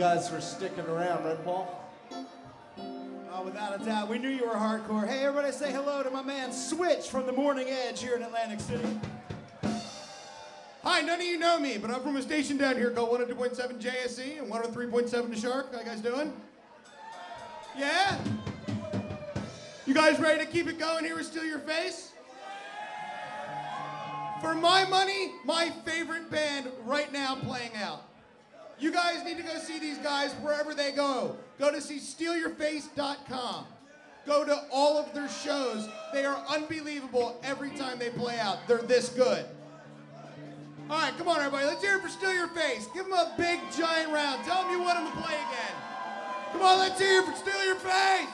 guys for sticking around, right, Paul? Oh, without a doubt. We knew you were hardcore. Hey, everybody say hello to my man Switch from the Morning Edge here in Atlantic City. Hi, none of you know me, but I'm from a station down here called 102.7 JSE and 103.7 The Shark. How you guys doing? Yeah? You guys ready to keep it going here with Steal Your Face? For my money, my favorite band right now playing out. You guys need to go see these guys wherever they go. Go to see stealyourface.com. Go to all of their shows. They are unbelievable every time they play out. They're this good. All right, come on, everybody. Let's hear it for Steal Your Face. Give them a big, giant round. Tell them you want them to play again. Come on, let's hear it for Steal Your Face.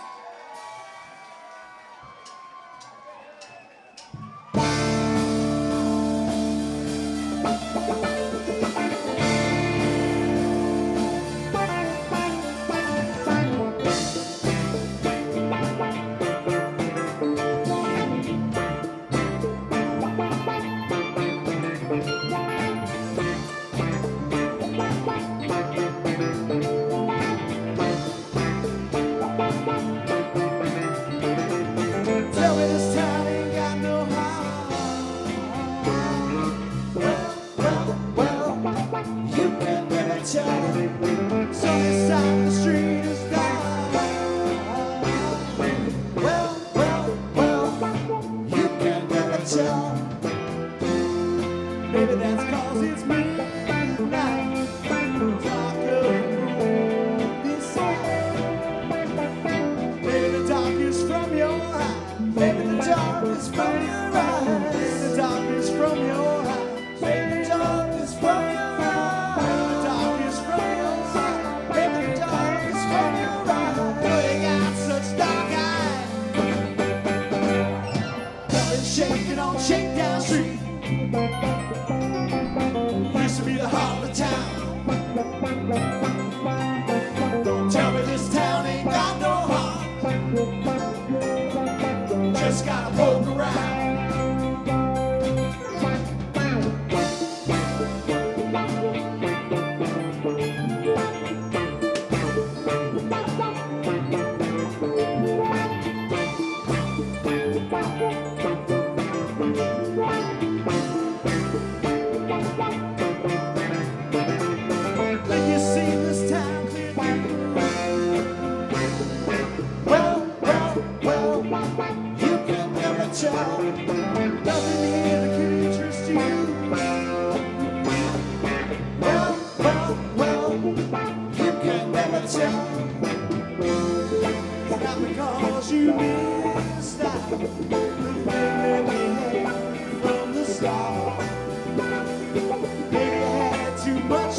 To be the heart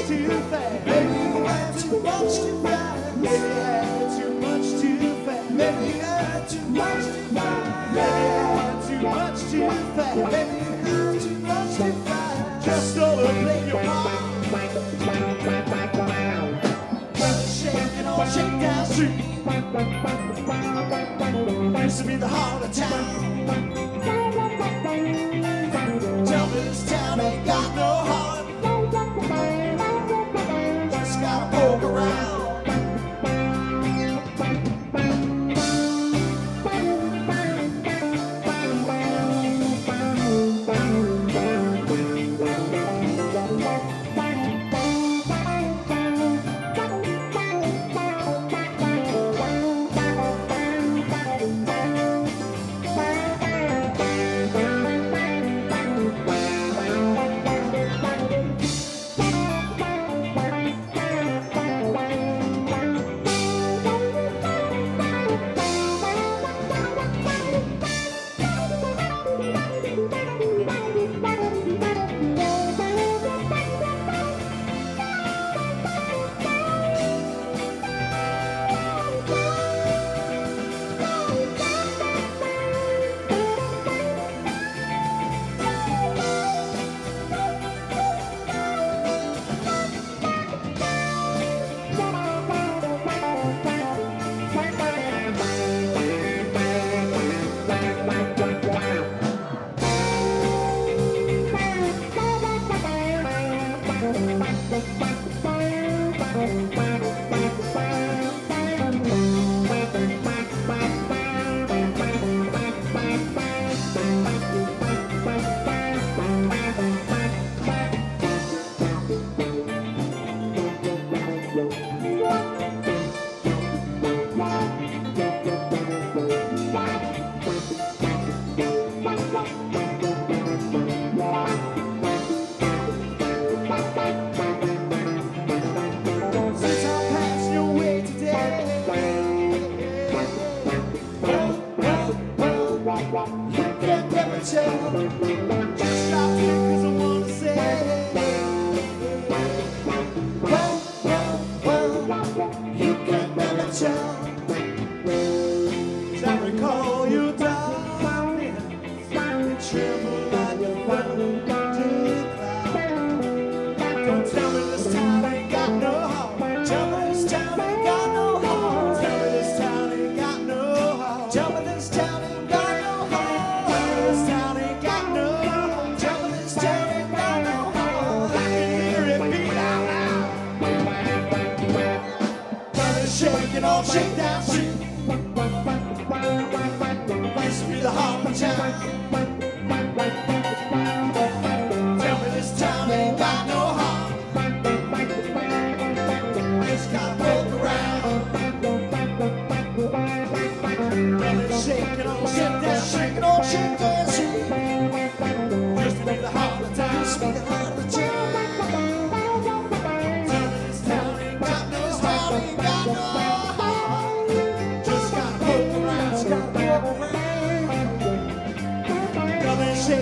too fast. Maybe you had too much too fast. Maybe you had too much too fast. Maybe you had too much too fast. Maybe you had too much too fast. Maybe you had too much too fast. Just overplay your part. Shaking on Shakedown Street. Used to be the heart of town.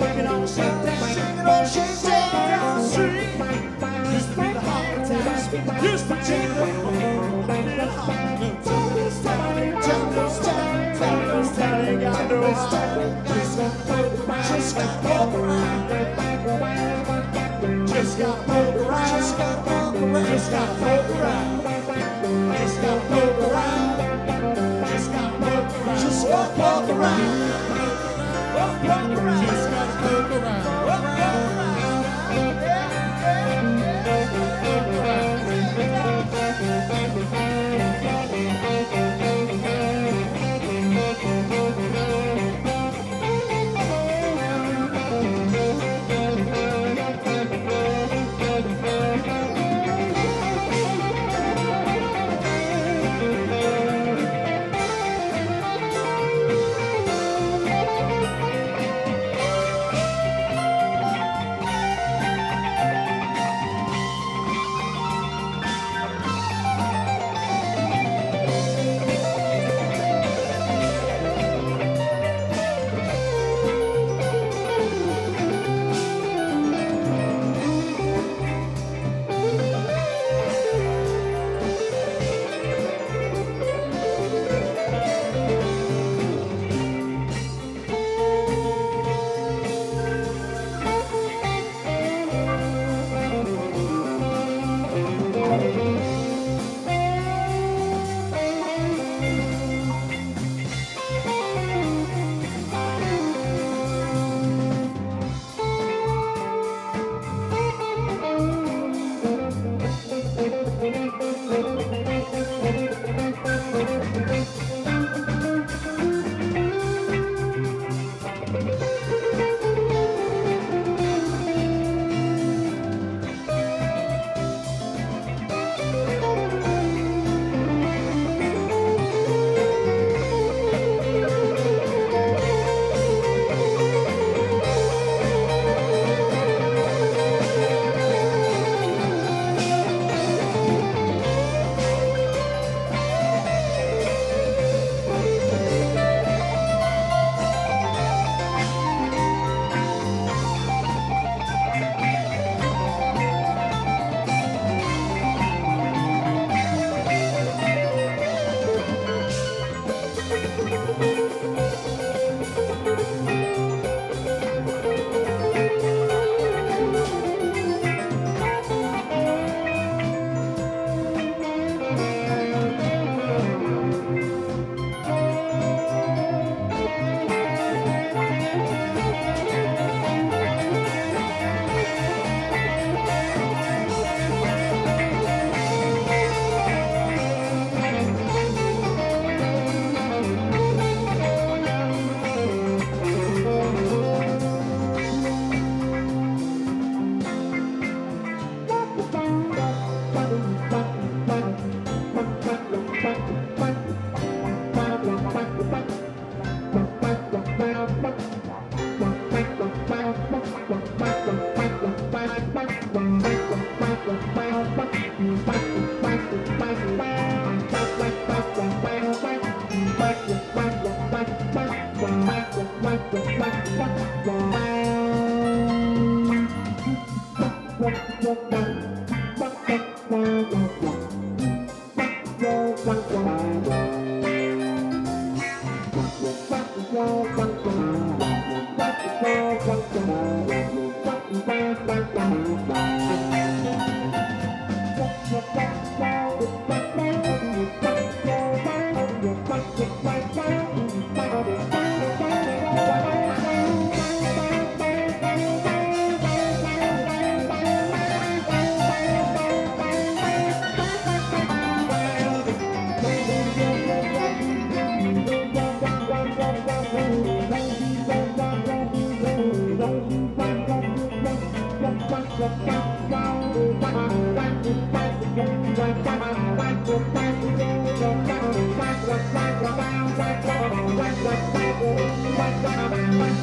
Shake it on, shake that, shake it on, shake that. See, the hard times, used to be the hard times. Focus time, focus time, focus time, got no time. Just got broke around, just got broke around. Just got poke around, just got poke around, just got broke around, just got broke around.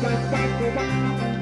You.